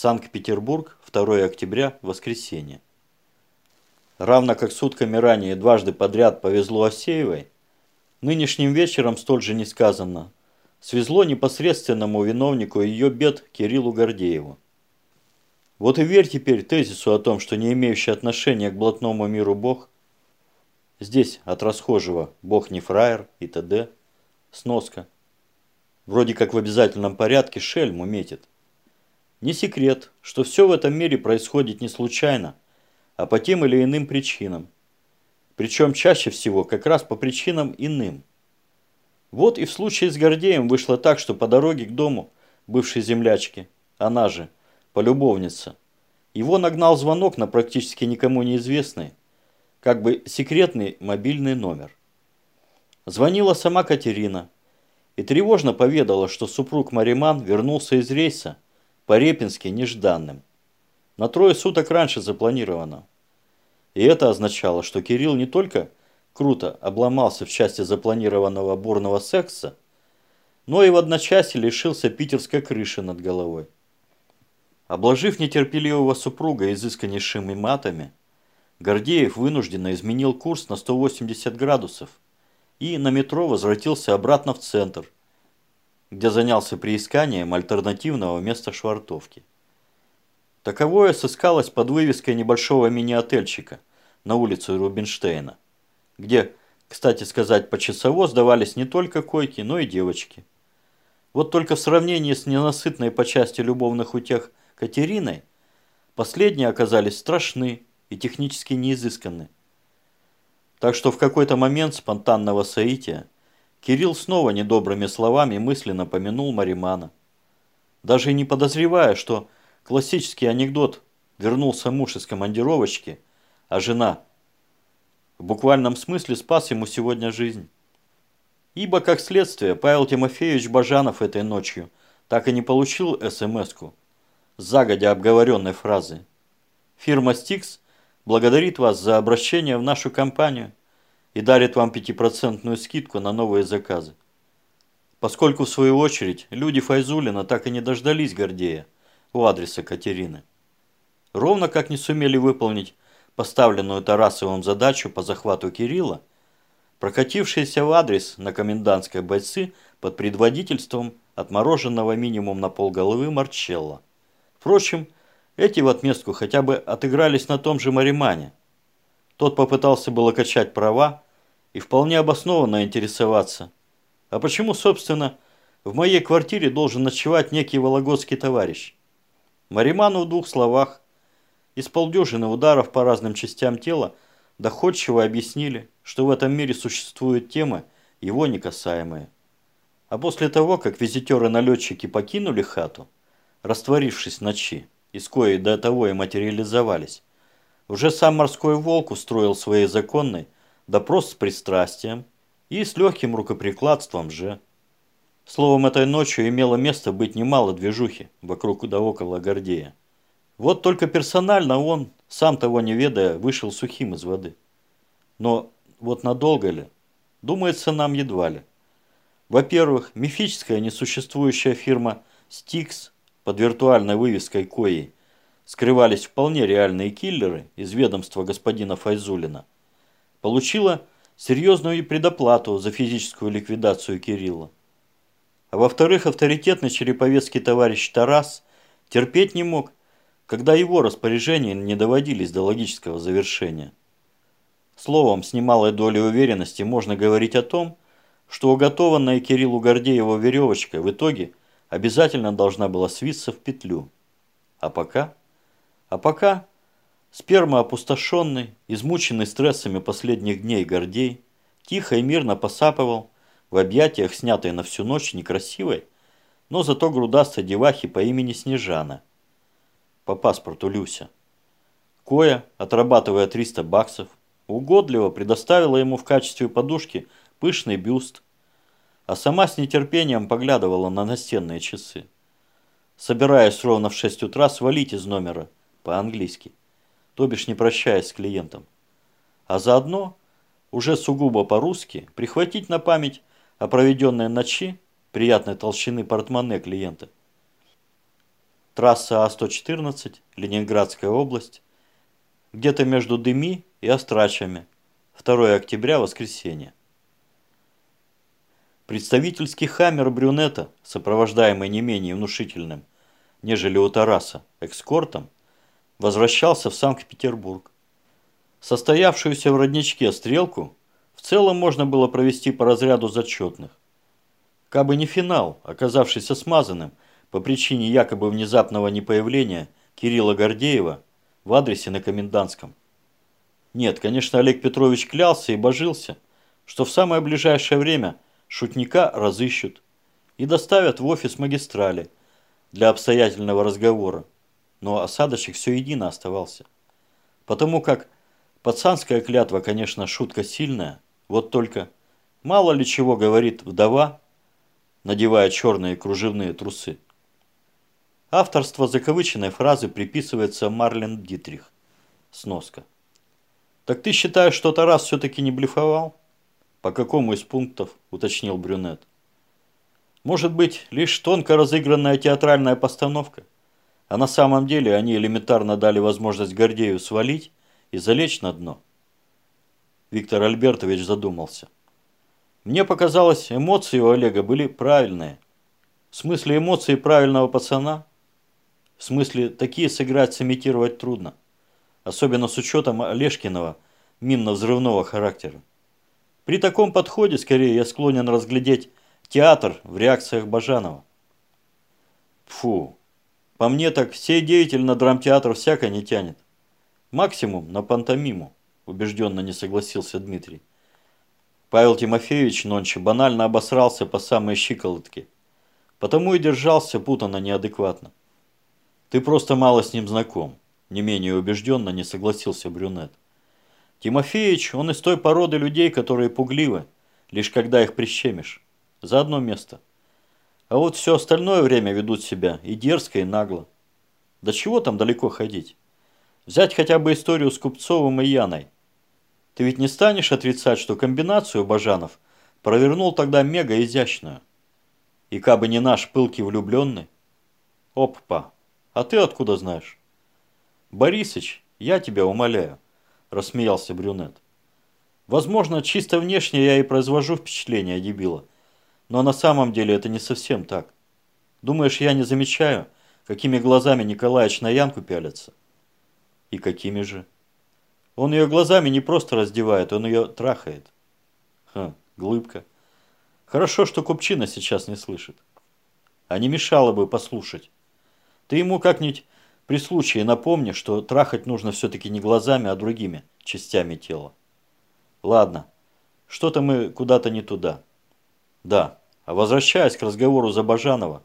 Санкт-Петербург, 2 октября, воскресенье. Равно как сутками ранее дважды подряд повезло Осеевой, нынешним вечером столь же несказанно свезло непосредственному виновнику ее бед Кириллу Гордееву. Вот и верь теперь тезису о том, что не имеющий отношения к блатному миру Бог, здесь от расхожего Бог не фраер и т.д. Сноска. Вроде как в обязательном порядке шельму метит. Не секрет, что все в этом мире происходит не случайно, а по тем или иным причинам. Причем чаще всего как раз по причинам иным. Вот и в случае с Гордеем вышло так, что по дороге к дому бывшей землячки, она же, полюбовница, его нагнал звонок на практически никому неизвестный, как бы секретный мобильный номер. Звонила сама Катерина и тревожно поведала, что супруг Мариман вернулся из рейса – по-репински нежданным. На трое суток раньше запланировано. И это означало, что Кирилл не только круто обломался в части запланированного бурного секса, но и в одночасье лишился питерской крыши над головой. Обложив нетерпеливого супруга изысканнейшими матами, Гордеев вынужденно изменил курс на 180 градусов и на метро возвратился обратно в центр – где занялся приисканием альтернативного места швартовки. Таковое сыскалось под вывеской небольшого мини-отельчика на улице Рубинштейна, где, кстати сказать, почасово сдавались не только койки, но и девочки. Вот только в сравнении с ненасытной по части любовных утех Катериной, последние оказались страшны и технически неизысканны. Так что в какой-то момент спонтанного соития Кирилл снова недобрыми словами мысленно помянул Маримана. Даже не подозревая, что классический анекдот «вернулся муж из командировочки», а жена в буквальном смысле спас ему сегодня жизнь. Ибо, как следствие, Павел Тимофеевич Бажанов этой ночью так и не получил СМС-ку с загодя обговоренной фразы. Фирма «Стикс» благодарит вас за обращение в нашу компанию и дарит вам пятипроцентную скидку на новые заказы. Поскольку, в свою очередь, люди Файзулина так и не дождались Гордея у адреса Катерины. Ровно как не сумели выполнить поставленную Тарасовым задачу по захвату Кирилла, прокатившиеся в адрес на комендантской бойцы под предводительством отмороженного минимум на полголовы Марчелла. Впрочем, эти в отместку хотя бы отыгрались на том же Маримане, тот попытался было качать права и вполне обоснованно интересоваться. А почему, собственно, в моей квартире должен ночевать некий вологодский товарищ? Мариману в двух словах из полдюжины ударов по разным частям тела доходчиво объяснили, что в этом мире существуют темы, его некасаемые. А после того, как визитеры-налетчики покинули хату, растворившись ночи, из коей до того и материализовались, уже сам морской волк устроил своей законной допрос с пристрастием и с легким рукоприкладством же. Словом, этой ночью имело место быть немало движухи вокруг да около Гордея. Вот только персонально он, сам того не ведая, вышел сухим из воды. Но вот надолго ли? Думается, нам едва ли. Во-первых, мифическая несуществующая фирма Stix под виртуальной вывеской Коей скрывались вполне реальные киллеры из ведомства господина Файзулина, получила серьезную предоплату за физическую ликвидацию Кирилла. А во-вторых, авторитетный череповецкий товарищ Тарас терпеть не мог, когда его распоряжения не доводились до логического завершения. Словом, с немалой долей уверенности можно говорить о том, что уготованная Кириллу Гордееву веревочка в итоге обязательно должна была свиться в петлю. А пока... А пока сперма опустошенный, измученный стрессами последних дней Гордей, тихо и мирно посапывал в объятиях снятой на всю ночь некрасивой, но зато грудастой девахи по имени Снежана. По паспорту Люся. Коя, отрабатывая 300 баксов, угодливо предоставила ему в качестве подушки пышный бюст, а сама с нетерпением поглядывала на настенные часы. Собираясь ровно в 6 утра свалить из номера – по-английски, то бишь не прощаясь с клиентом. А заодно, уже сугубо по-русски, прихватить на память о проведенной ночи приятной толщины портмоне клиента. трасса А-114, Ленинградская область, где-то между Дыми и Острачами, 2 октября, воскресенье. Представительский хаммер брюнета, сопровождаемый не менее внушительным, нежели у Тараса, экскортом, возвращался в Санкт-Петербург. Состоявшуюся в родничке стрелку в целом можно было провести по разряду зачетных. Кабы не финал, оказавшийся смазанным по причине якобы внезапного непоявления Кирилла Гордеева в адресе на Комендантском. Нет, конечно, Олег Петрович клялся и божился, что в самое ближайшее время – шутника разыщут и доставят в офис магистрали для обстоятельного разговора. Но осадочек все едино оставался. Потому как пацанская клятва, конечно, шутка сильная, вот только мало ли чего говорит вдова, надевая черные кружевные трусы. Авторство закавыченной фразы приписывается Марлен Дитрих. Сноска. Так ты считаешь, что Тарас все-таки не блефовал? «По какому из пунктов?» – уточнил брюнет. «Может быть, лишь тонко разыгранная театральная постановка? А на самом деле они элементарно дали возможность Гордею свалить и залечь на дно?» Виктор Альбертович задумался. «Мне показалось, эмоции у Олега были правильные. В смысле эмоции правильного пацана? В смысле, такие сыграть, сымитировать трудно. Особенно с учетом Олешкиного минно-взрывного характера. При таком подходе, скорее, я склонен разглядеть театр в реакциях Бажанова. Фу, по мне так все деятель на драмтеатр всяко не тянет. Максимум на пантомиму, убежденно не согласился Дмитрий. Павел Тимофеевич нонче банально обосрался по самой щиколотке. Потому и держался путанно неадекватно. Ты просто мало с ним знаком, не менее убежденно не согласился брюнет. Тимофеич, он из той породы людей, которые пугливы, лишь когда их прищемишь. За одно место. А вот все остальное время ведут себя и дерзко, и нагло. Да чего там далеко ходить? Взять хотя бы историю с Купцовым и Яной. Ты ведь не станешь отрицать, что комбинацию Бажанов провернул тогда мега изящную. И кабы не наш пылкий влюбленный. Опа, а ты откуда знаешь? Борисыч, я тебя умоляю. – рассмеялся брюнет. «Возможно, чисто внешне я и произвожу впечатление дебила, но на самом деле это не совсем так. Думаешь, я не замечаю, какими глазами Николаевич на Янку пялится?» «И какими же?» «Он ее глазами не просто раздевает, он ее трахает». «Хм, глыбка. Хорошо, что Купчина сейчас не слышит. А не мешало бы послушать. Ты ему как-нибудь при случае напомни, что трахать нужно все-таки не глазами, а другими частями тела. Ладно, что-то мы куда-то не туда. Да, а возвращаясь к разговору за Бажанова,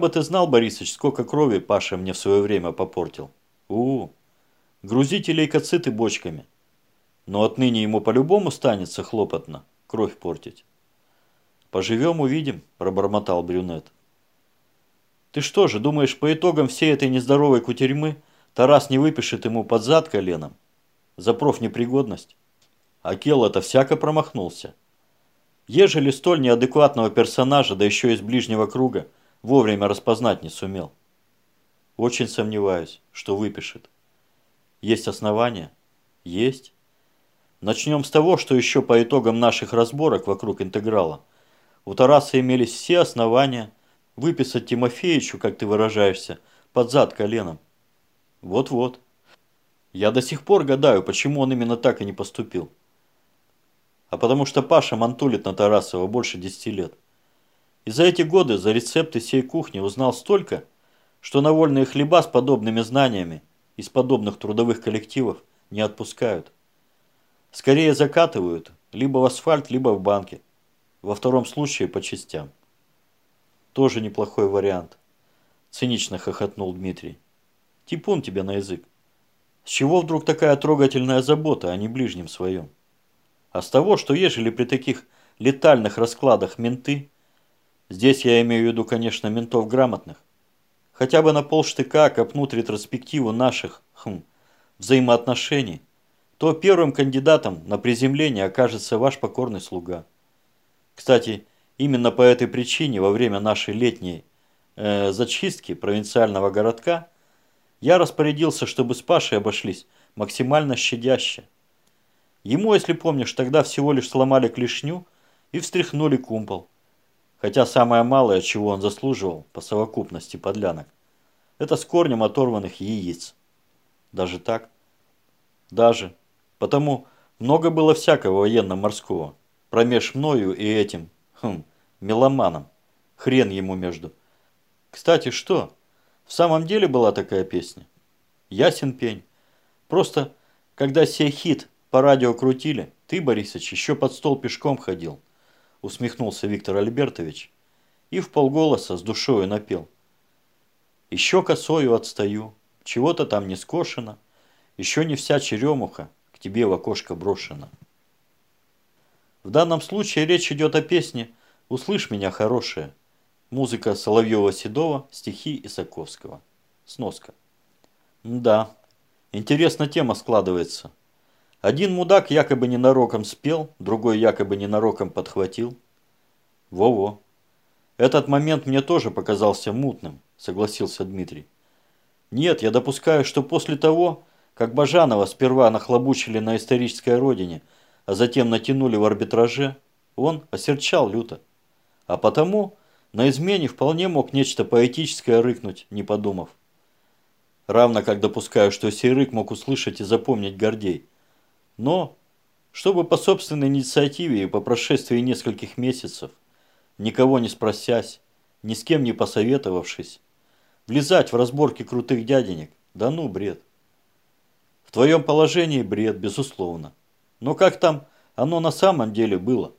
бы ты знал, Борисович, сколько крови Паша мне в свое время попортил. у, -у. грузите лейкоциты бочками. Но отныне ему по-любому станется хлопотно кровь портить. «Поживем, увидим», – пробормотал брюнет. Ты что же, думаешь, по итогам всей этой нездоровой кутерьмы Тарас не выпишет ему под зад коленом? За профнепригодность? А Кел это всяко промахнулся. Ежели столь неадекватного персонажа, да еще из ближнего круга, вовремя распознать не сумел. Очень сомневаюсь, что выпишет. Есть основания? Есть. Начнем с того, что еще по итогам наших разборок вокруг интеграла у Тараса имелись все основания Выписать Тимофеичу, как ты выражаешься, под зад коленом. Вот-вот. Я до сих пор гадаю, почему он именно так и не поступил. А потому что Паша мантулит на Тарасова больше десяти лет. И за эти годы за рецепты сей кухни узнал столько, что на вольные хлеба с подобными знаниями из подобных трудовых коллективов не отпускают. Скорее закатывают либо в асфальт, либо в банке. Во втором случае по частям. Тоже неплохой вариант. Цинично хохотнул Дмитрий. Типун тебе на язык. С чего вдруг такая трогательная забота, а не ближнем своем? А с того, что ежели при таких летальных раскладах менты, здесь я имею в виду, конечно, ментов грамотных, хотя бы на полштыка копнут ретроспективу наших хм, взаимоотношений, то первым кандидатом на приземление окажется ваш покорный слуга. Кстати, Именно по этой причине во время нашей летней э, зачистки провинциального городка, я распорядился, чтобы с Пашей обошлись максимально щадяще. Ему, если помнишь, тогда всего лишь сломали клешню и встряхнули кумпол. Хотя самое малое, чего он заслуживал по совокупности подлянок, это с корнем оторванных яиц. Даже так? Даже. Потому много было всякого военно-морского. Промеж мною и этим, хм, меломаном. Хрен ему между. Кстати, что? В самом деле была такая песня? Ясен пень. Просто, когда сей хит по радио крутили, ты, Борисыч, еще под стол пешком ходил. Усмехнулся Виктор Альбертович и в полголоса с душою напел. Еще косою отстаю, чего-то там не скошено, еще не вся черемуха к тебе в окошко брошена. В данном случае речь идет о песне «Услышь меня, хорошая». Музыка Соловьева-Седова, стихи Исаковского. Сноска. Да, интересно тема складывается. Один мудак якобы ненароком спел, другой якобы ненароком подхватил. Во-во. Этот момент мне тоже показался мутным, согласился Дмитрий. Нет, я допускаю, что после того, как Бажанова сперва нахлобучили на исторической родине, а затем натянули в арбитраже, он осерчал люто. А потому на измене вполне мог нечто поэтическое рыкнуть, не подумав. Равно как допускаю, что сей рык мог услышать и запомнить Гордей. Но, чтобы по собственной инициативе и по прошествии нескольких месяцев, никого не спросясь, ни с кем не посоветовавшись, влезать в разборки крутых дяденек, да ну бред. В твоем положении бред, безусловно. Но как там оно на самом деле было?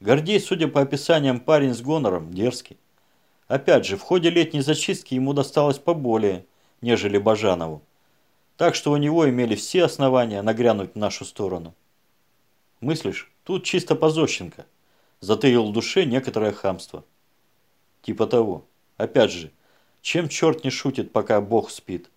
Гордей, судя по описаниям, парень с гонором, дерзкий. Опять же, в ходе летней зачистки ему досталось поболее, нежели Бажанову. Так что у него имели все основания нагрянуть в нашу сторону. Мыслишь, тут чисто позощенко. Затаил в душе некоторое хамство. Типа того. Опять же, чем черт не шутит, пока Бог спит?